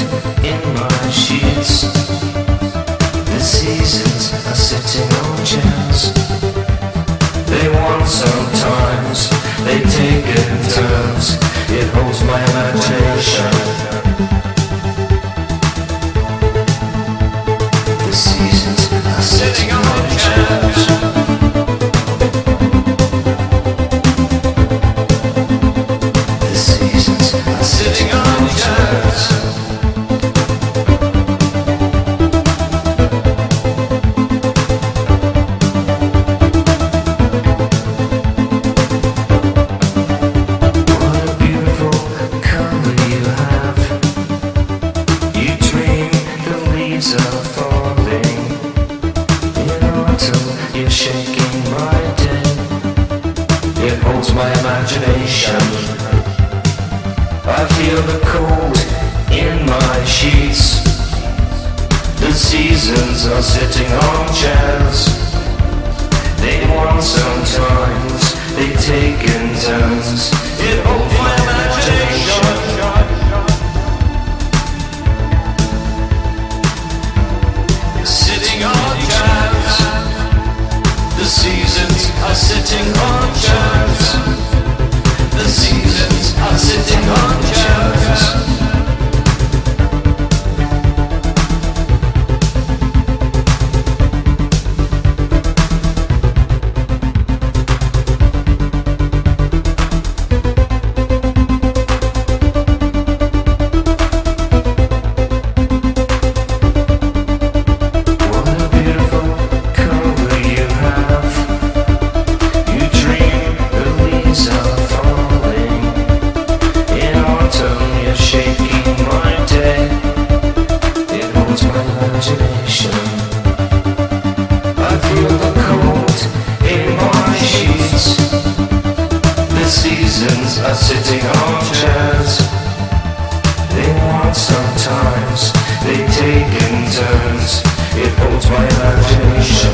in my sheets. The seasons are sitting on chairs. They want sometimes, they take in turns. It holds my imagination. The seasons are sitting on holds my imagination. I feel the cold in my sheets. The seasons are sitting on chairs. They want sometimes, they take in turns. It holds my imagination.